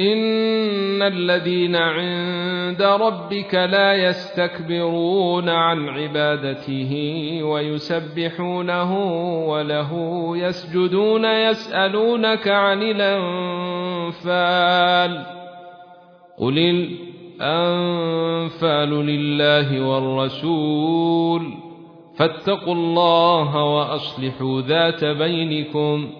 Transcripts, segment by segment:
إن الذين عند ربك لا يستكبرون عن عبادته ويسبحونه وله يسجدون يسألونك عن الأنفال قل الأنفال لله والرسول فاتقوا الله وأصلحوا ذات بينكم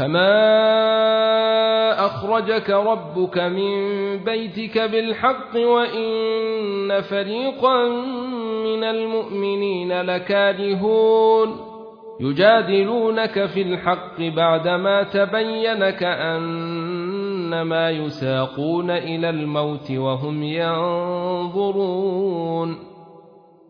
كما اخرجك ربك من بيتك بالحق وان فريقا من المؤمنين لكارهون يجادلونك في الحق بعدما تبين كانما يساقون إلى الموت وهم ينظرون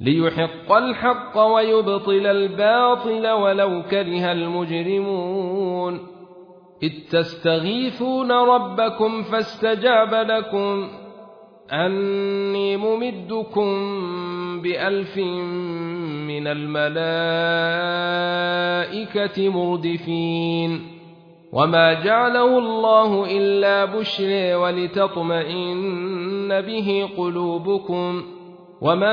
ليحق الحق ويبطل الباطل ولو كره المجرمون. إذ تستغيثون ربكم فاستجاب لكم. أني ممدكم بألف من الملائكة مردفين. وما جعله الله إلا بشرى ولتطمئن به قلوبكم. وما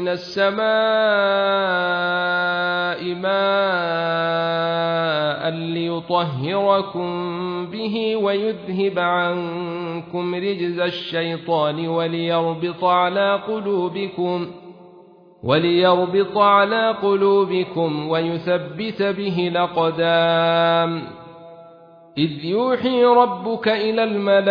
من السماء ماء ليطهركم به ويذهب عنكم رجز الشيطان وليربط على قلوبكم وليربط على قلوبكم ويثبت به الأقدام. إذ يوحي ربك إلى الملائكة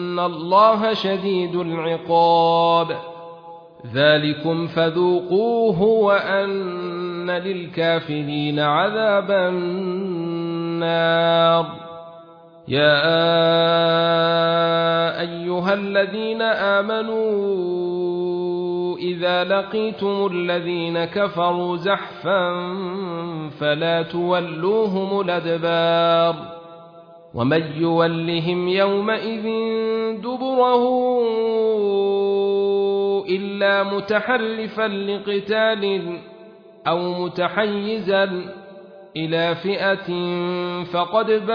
فان الله شديد العقاب ذلكم فذوقوه وان للكافرين عذاب النار. يا ايها الذين امنوا اذا لقيتم الذين كفروا زحفا فلا تولوهم الادبار. ومن يولهم يومئذ دبره إلا متحرفا لقتال أو متحيزا إلى فئة فقد باء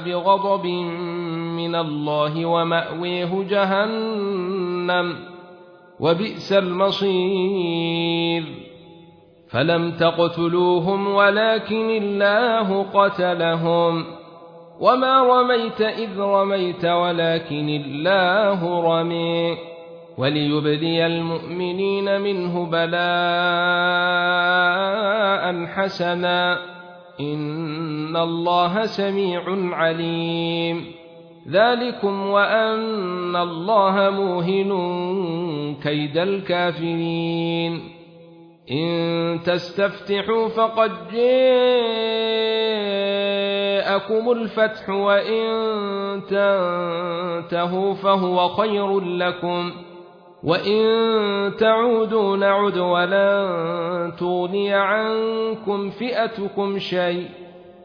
بغضب من الله ومأويه جهنم وبئس المصير. فلم تقتلوهم ولكن الله قتلهم وما رميت اذ رميت ولكن الله رمي وليبدي المؤمنين منه بلاء حسنا إن الله سميع عليم ذلكم وأن الله موهن كيد الكافرين إن تستفتحوا فقد جاءكم الفتح وإن تنتهوا فهو خير لكم وإن تعودوا نعد ولن تغني عنكم فئتكم شيء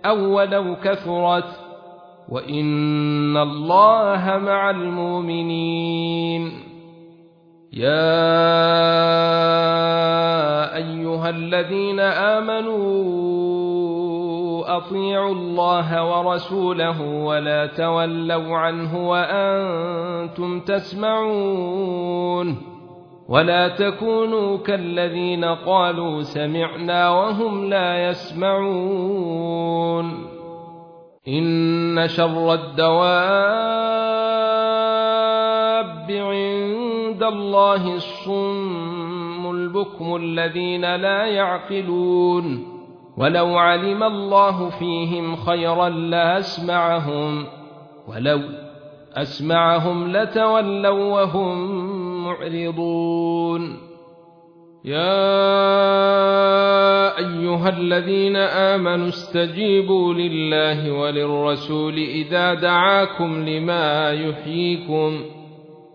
أو ولو كثرت وإن الله مع المؤمنين يا أيها الذين آمنوا أطيعوا الله ورسوله ولا تولوا عنه وأنتم تسمعون ولا تكونوا كالذين قالوا سمعنا وهم لا يسمعون إن شر الدواب عند الله الصم البكم الذين لا يعقلون ولو علم الله فيهم خيرا لأسمعهم ولو أسمعهم لتولوا وهم معرضون يا أيها الذين آمنوا استجيبوا لله وللرسول إذا دعاكم لما يحييكم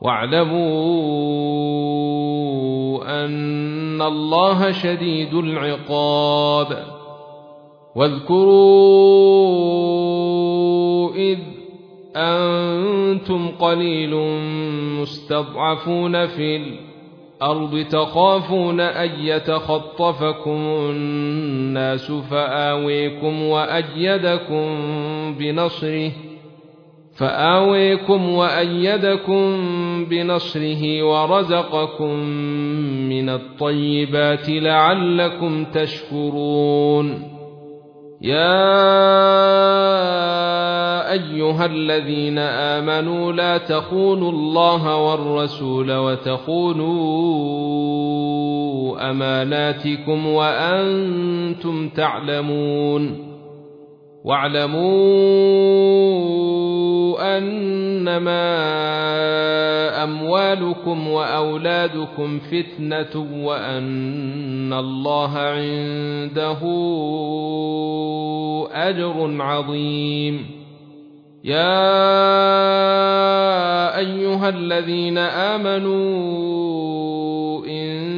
واعلموا أن الله شديد العقاب. واذكروا إذ أنتم قليل مستضعفون في الأرض تخافون أن يتخطفكم الناس فآويكم وأيدكم بنصره فآويكم وأيدكم بنصره ورزقكم من الطيبات لعلكم تشكرون. يا أيها الذين آمنوا لا تخونوا الله والرسول وتخونوا أماناتكم وأنتم تعلمون. واعلموا أنما أموالكم وأولادكم فتنة وأن الله عنده أجر عظيم. يا أيها الذين آمنوا إن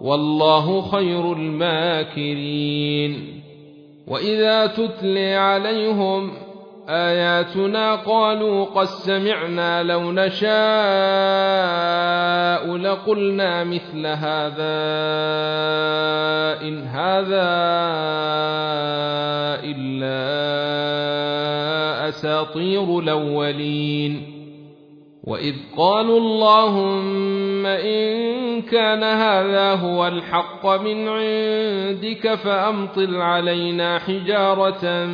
والله خير الماكرين. وإذا تتلي عليهم آياتنا قالوا قد سمعنا لو نشاء لقلنا مثل هذا إن هذا إلا أساطير الأولين. وإذ قالوا اللهم ان كان هذا هو الحق من عندك فأمطر علينا حجارة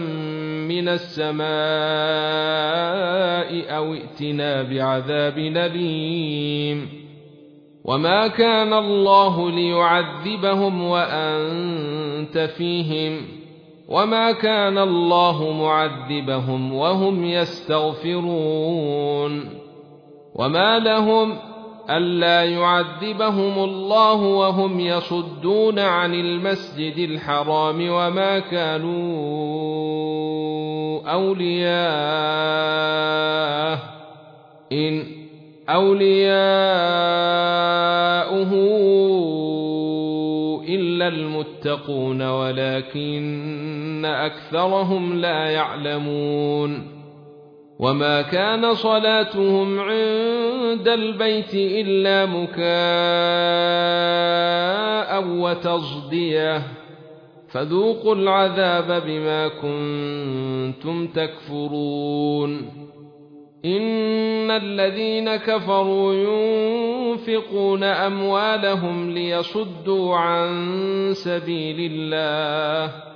من السماء أو ائتنا بعذاب أليم. وما كان الله ليعذبهم وأنت فيهم. وما كان الله معذبهم وهم يستغفرون. وما لهم ألا يعذبهم الله وهم يصدون عن المسجد الحرام وما كانوا أولياءه إن أولياؤه إلا المتقون ولكن أكثرهم لا يعلمون وما كان صلاتهم عند البيت إلا مكاء وتصدية. فذوقوا العذاب بما كنتم تكفرون. إن الذين كفروا ينفقون أموالهم ليصدوا عن سبيل الله.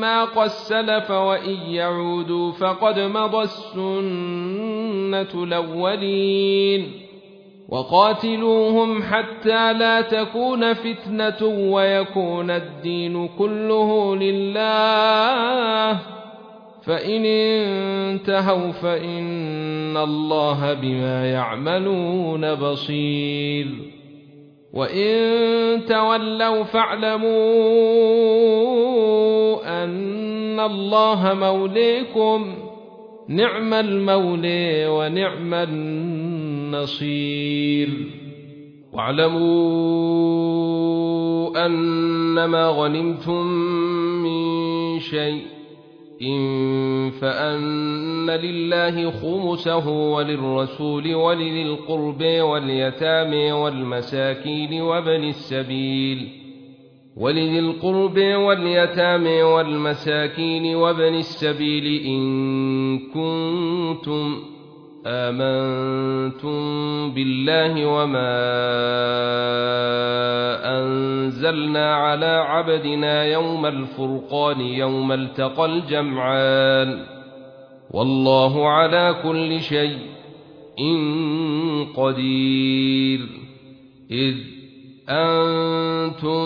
ما قد سلف وإن يعودوا فقد مضى السنة الأولين وقاتلوهم حتى لا تكون فتنة ويكون الدين كله لله فإن انتهوا فإن الله بما يعملون بصير وإن تولوا فاعلموا أن الله موليكم نعم المولي ونعم النصير واعلموا أنما غنمتم من شيء إن فأن لله خمسه وللرسول ولذي القرب واليتامى والمساكين وابن السبيل ولذي القرب واليتامى والمساكين وابن السبيل إن كنتم آمنتم بالله وما أنزلنا على عبدنا يوم الفرقان يوم التقى الجمعان والله على كل شيء إن قدير إذ أنتم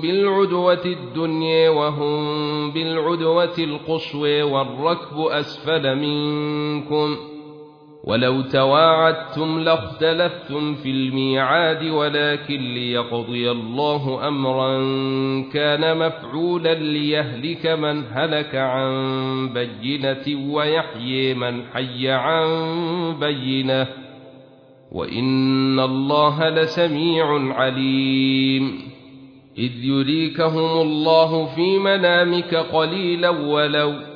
بالعدوة الدنيا وهم بالعدوة القصوى والركب أسفل منكم ولو تواعدتم لاختلفتم في الميعاد ولكن ليقضي الله أمرا كان مفعولا ليهلك من هلك عن بينة ويحيي من حي عن بينة. وإن الله لسميع عليم. إذ يريكهم الله في منامك قليلا ولو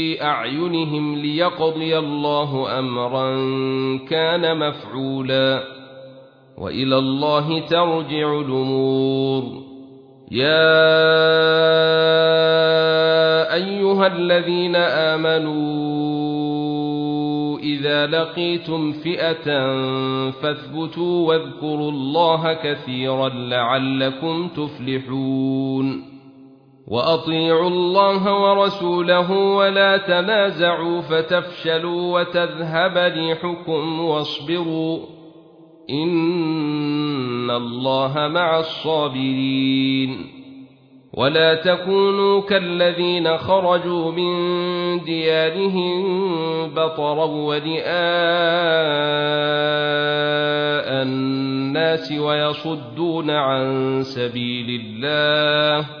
أعينهم ليقضي الله أمرا كان مفعولا. وإلى الله ترجع الأمور. يا أيها الذين آمنوا إذا لقيتم فئة فاثبتوا واذكروا الله كثيرا لعلكم تفلحون. وأطيعوا الله ورسوله ولا تنازعوا فتفشلوا وتذهب ريحكم واصبروا إن الله مع الصابرين ولا تكونوا كالذين خرجوا من ديارهم بطرا ورئاء الناس ويصدون عن سبيل الله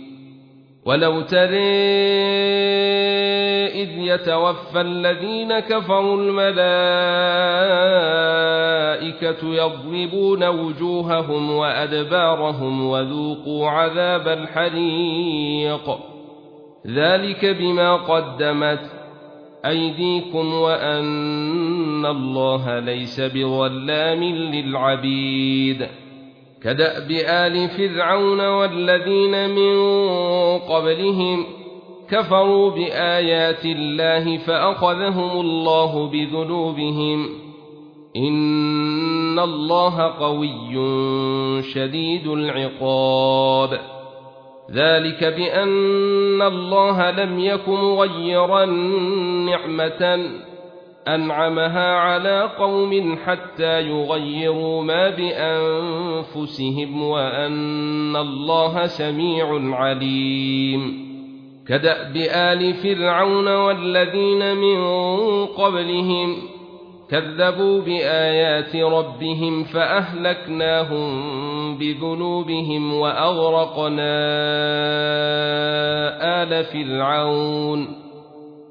ولو ترى إذ يتوفى الذين كفروا الملائكة يضربون وجوههم وأدبارهم وذوقوا عذاب الحريق ذلك بما قدمت أيديكم وأن الله ليس بظلام للعبيد كدأب آل فرعون والذين من قبلهم كفروا بآيات الله فأخذهم الله بذنوبهم إن الله قوي شديد العقاب ذلك بأن الله لم يكن مغيرا نعمه أنعمها على قوم حتى يغيروا ما بأنفسهم وأن الله سميع عليم. كداب ال فرعون والذين من قبلهم كذبوا بآيات ربهم فأهلكناهم بذنوبهم وأغرقنا آل فرعون.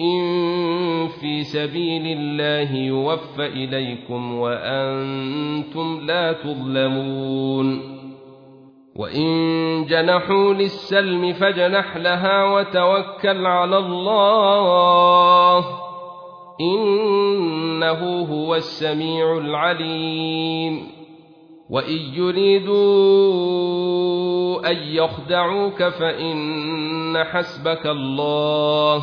إن في سبيل الله يوفى إليكم وأنتم لا تظلمون وإن جنحوا للسلم فجنح لها وتوكل على الله إنه هو السميع العليم وإن يريدوا أن يخدعوك فإن حسبك الله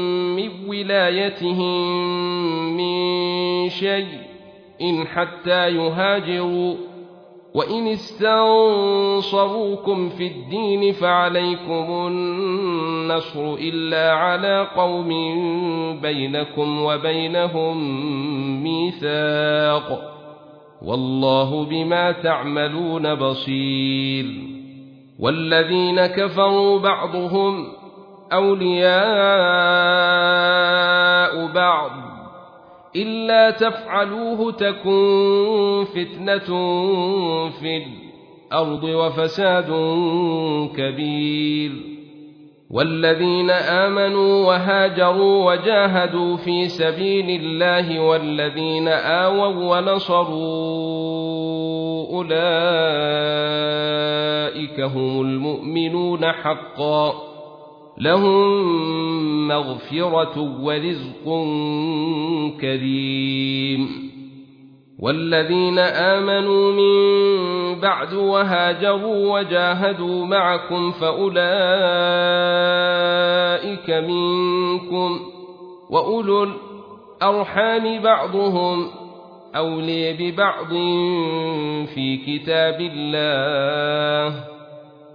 من ولايتهم من شيء إن حتى يهاجروا. وإن استنصروكم في الدين فعليكم النصر إلا على قوم بينكم وبينهم ميثاق. والله بما تعملون بصير. والذين كفروا بعضهم أولياء بعض. إلا تفعلوه تكن فتنة في الأرض وفساد كبير. والذين آمنوا وهاجروا وجاهدوا في سبيل الله والذين آووا ونصروا أولئك هم المؤمنون حقا. لهم مغفرة ورزق كريم. والذين آمنوا من بعد وهاجروا وجاهدوا معكم فأولئك منكم وأولو الأرحام بعضهم أولي ببعض في كتاب الله